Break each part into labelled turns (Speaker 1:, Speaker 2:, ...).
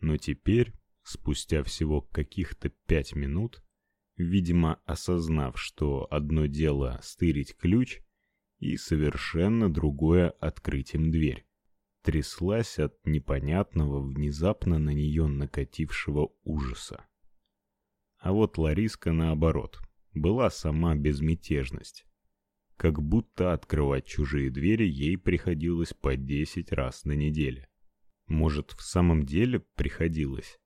Speaker 1: Но теперь, спустя всего каких-то пять минут, видимо, осознав, что одно дело стырить ключ и совершенно другое открыть им дверь, тряслась от непонятного внезапно на нее накатившего ужаса. А вот Лариска наоборот, была сама безмятежность. Как будто открывать чужие двери ей приходилось по десять раз на неделе. Может, в самом деле приходилось?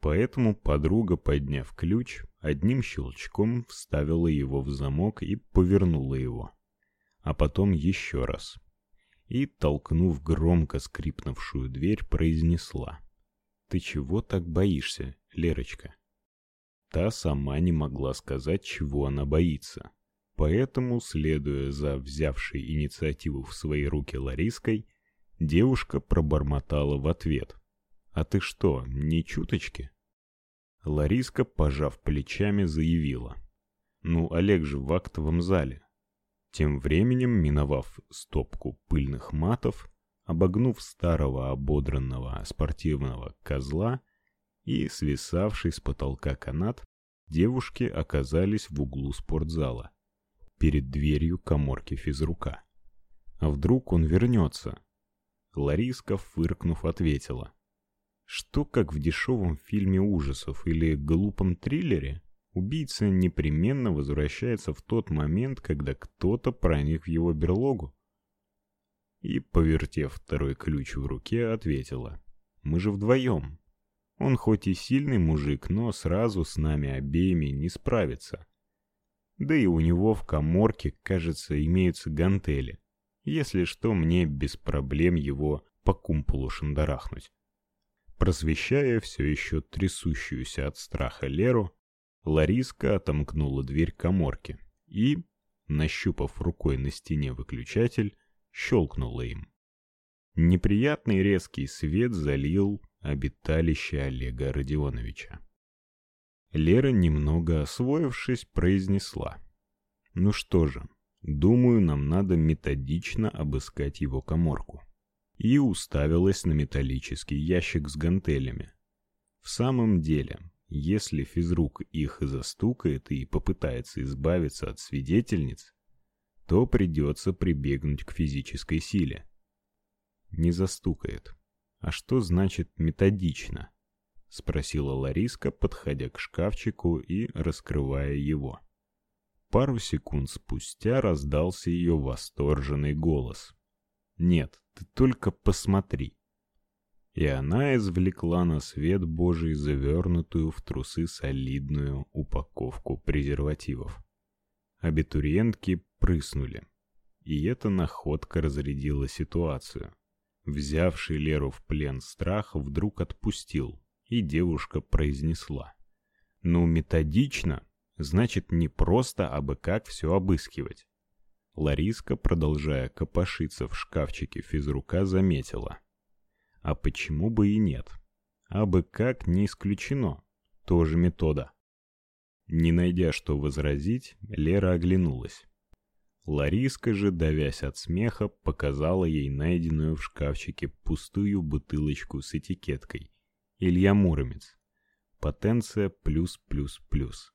Speaker 1: Поэтому подруга, подняв ключ, одним щелчком вставила его в замок и повернула его. А потом еще раз. И, толкнув громко скрипнувшую дверь, произнесла. «Ты чего так боишься, Лерочка?» Та сама не могла сказать, чего она боится. Поэтому, следуя за взявшей инициативу в свои руки Лариской, девушка пробормотала в ответ. «А ты что, не чуточки?» Лариска, пожав плечами, заявила. «Ну, Олег же в актовом зале». Тем временем, миновав стопку пыльных матов, обогнув старого ободранного спортивного козла и свисавший с потолка канат, девушки оказались в углу спортзала, перед дверью каморки физрука. А вдруг он вернется? Лариска, фыркнув, ответила. Что как в дешевом фильме ужасов или глупом триллере, убийца непременно возвращается в тот момент, когда кто-то проник в его берлогу. И, повертев второй ключ в руке, ответила. «Мы же вдвоем. Он хоть и сильный мужик, но сразу с нами обеими не справится. Да и у него в каморке, кажется, имеются гантели. Если что, мне без проблем его по кумполу шандарахнуть». Просвещая все еще трясущуюся от страха Леру, Лариска отомкнула дверь каморки и, нащупав рукой на стене выключатель, щелкнула им. Неприятный резкий свет залил обиталище Олега Родионовича. Лера, немного освоившись, произнесла. «Ну что же, думаю, нам надо методично обыскать его каморку и уставилась на металлический ящик с гантелями. В самом деле, если физрук их застукает и попытается избавиться от свидетельниц, то придется прибегнуть к физической силе. Не застукает. А что значит методично? спросила Лариска, подходя к шкафчику и раскрывая его. Пару секунд спустя раздался ее восторженный голос. Нет, ты только посмотри. И она извлекла на свет Божий завернутую в трусы солидную упаковку презервативов. Абитуриентки прыснули. И эта находка разрядила ситуацию. Взявший Леру в плен страх вдруг отпустил, и девушка произнесла: "Ну, методично, значит, не просто абы как все обыскивать. Лариска, продолжая копошиться в шкафчике физрука, заметила. А почему бы и нет? А бы как не исключено. Тоже метода. Не найдя что возразить, Лера оглянулась. Лариска же, давясь от смеха, показала ей найденную в шкафчике пустую бутылочку с этикеткой. Илья Муромец. Потенция плюс плюс плюс.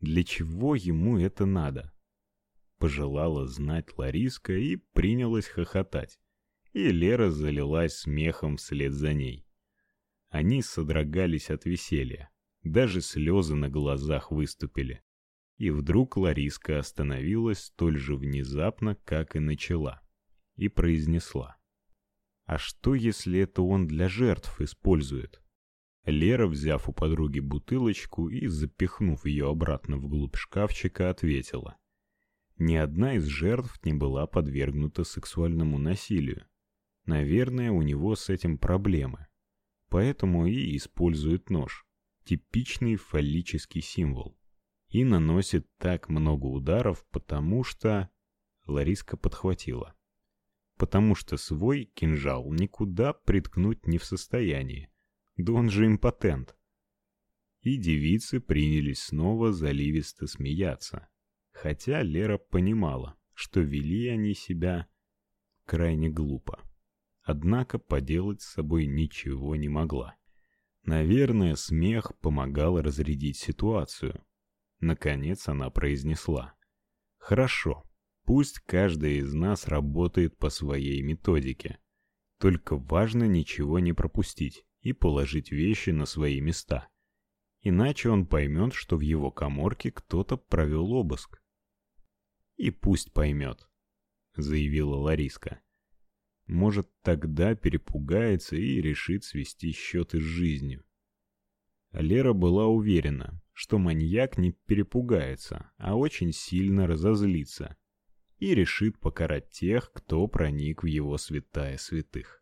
Speaker 1: Для чего ему это надо? пожелала знать Лариска и принялась хохотать. И Лера залилась смехом вслед за ней. Они содрогались от веселья. Даже слезы на глазах выступили. И вдруг Лариска остановилась столь же внезапно, как и начала, и произнесла: "А что, если это он для жертв использует?" Лера, взяв у подруги бутылочку и запихнув ее обратно в глубь шкафчика, ответила: ни одна из жертв не была подвергнута сексуальному насилию. Наверное, у него с этим проблемы. Поэтому и использует нож, типичный фаллический символ. И наносит так много ударов, потому что Лариска подхватила. Потому что свой кинжал никуда приткнуть не в состоянии. Да он же импотент. И девицы принялись снова заливисто смеяться хотя Лера понимала, что вели они себя крайне глупо. Однако поделать с собой ничего не могла. Наверное, смех помогал разрядить ситуацию. Наконец она произнесла: "Хорошо. Пусть каждый из нас работает по своей методике. Только важно ничего не пропустить и положить вещи на свои места. Иначе он поймет, что в его каморке кто-то провел обыск. И пусть поймет», — заявила Лариска. Может, тогда перепугается и решит свести счеты с жизнью. Лера была уверена, что маньяк не перепугается, а очень сильно разозлится и решит покарать тех, кто проник в его святая святых.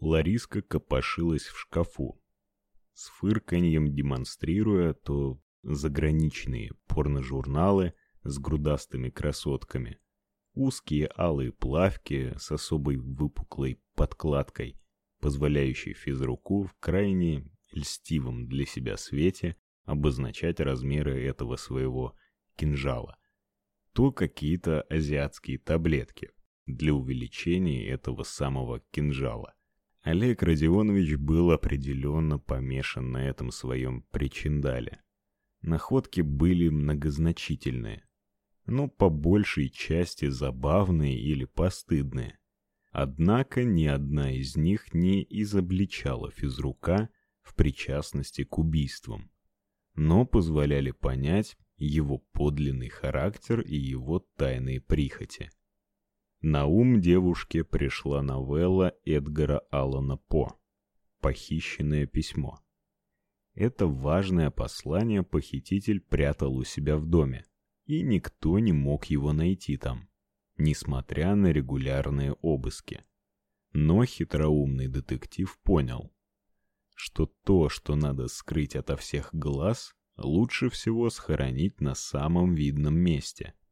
Speaker 1: Лариска копошилась в шкафу, с фырканьем демонстрируя то заграничные порножурналы с грудастыми красотками, узкие алые плавки с особой выпуклой подкладкой, позволяющей физруку в крайне льстивом для себя свете обозначать размеры этого своего кинжала, то какие-то азиатские таблетки для увеличения этого самого кинжала. Олег Родионович был определенно помешан на этом своем причиндале. Находки были многозначительные, но по большей части забавные или постыдные. Однако ни одна из них не изобличала физрука в причастности к убийствам, но позволяли понять его подлинный характер и его тайные прихоти. На ум девушке пришла новелла Эдгара Аллана По «Похищенное письмо». Это важное послание похититель прятал у себя в доме, и никто не мог его найти там, несмотря на регулярные обыски. Но хитроумный детектив понял, что то, что надо скрыть ото всех глаз, лучше всего схоронить на самом видном месте –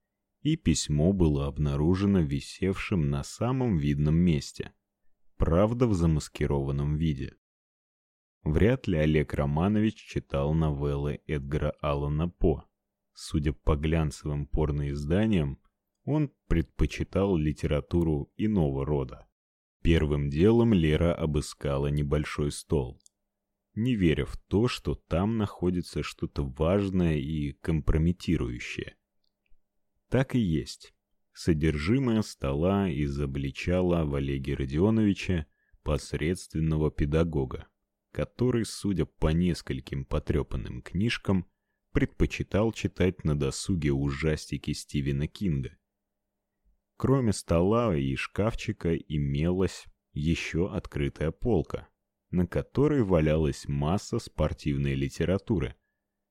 Speaker 1: и письмо было обнаружено висевшим на самом видном месте, правда в замаскированном виде. Вряд ли Олег Романович читал новеллы Эдгара Аллана По. Судя по глянцевым порноизданиям, он предпочитал литературу иного рода. Первым делом Лера обыскала небольшой стол, не веря в то, что там находится что-то важное и компрометирующее. Так и есть. Содержимое стола изобличало в Олеге Родионовиче посредственного педагога, который, судя по нескольким потрепанным книжкам, предпочитал читать на досуге ужастики Стивена Кинга. Кроме стола и шкафчика имелась еще открытая полка, на которой валялась масса спортивной литературы.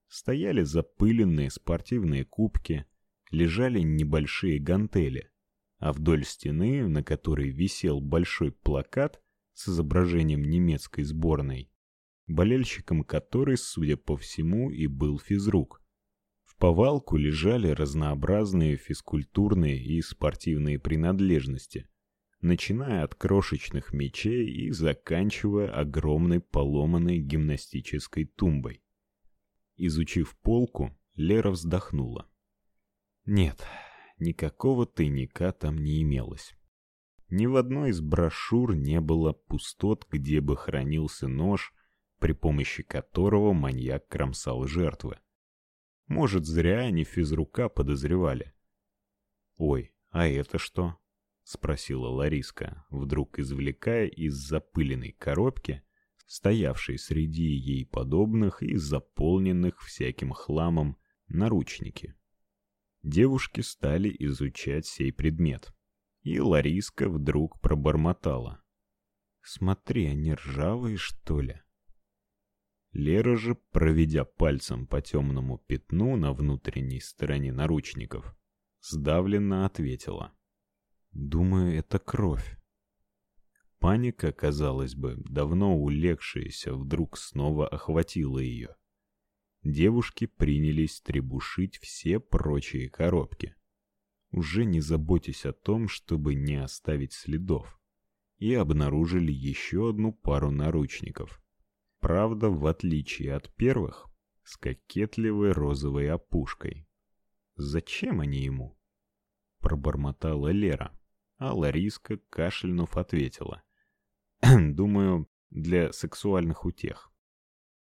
Speaker 1: Стояли запыленные спортивные кубки, лежали небольшие гантели, а вдоль стены, на которой висел большой плакат с изображением немецкой сборной, болельщиком которой, судя по всему, и был физрук. В повалку лежали разнообразные физкультурные и спортивные принадлежности, начиная от крошечных мячей и заканчивая огромной поломанной гимнастической тумбой. Изучив полку, Лера вздохнула. Нет, никакого тайника там не имелось. Ни в одной из брошюр не было пустот, где бы хранился нож, при помощи которого маньяк кромсал жертвы. Может, зря они физрука подозревали. Ой, а это что? спросила Лариска, вдруг извлекая из запыленной коробки, стоявшей среди ей подобных и заполненных всяким хламом, наручники. Девушки стали изучать сей предмет. И Лариска вдруг пробормотала: "Смотри, они ржавые, что ли?" Лера же, проведя пальцем по темному пятну на внутренней стороне наручников, сдавленно ответила: "Думаю, это кровь". Паника, казалось бы, давно улегшаяся, вдруг снова охватила ее девушки принялись требушить все прочие коробки. Уже не заботясь о том, чтобы не оставить следов, и обнаружили еще одну пару наручников. Правда, в отличие от первых, с кокетливой розовой опушкой. Зачем они ему? пробормотала Лера, а Лариска, кашлянув, ответила: "Думаю, для сексуальных утех".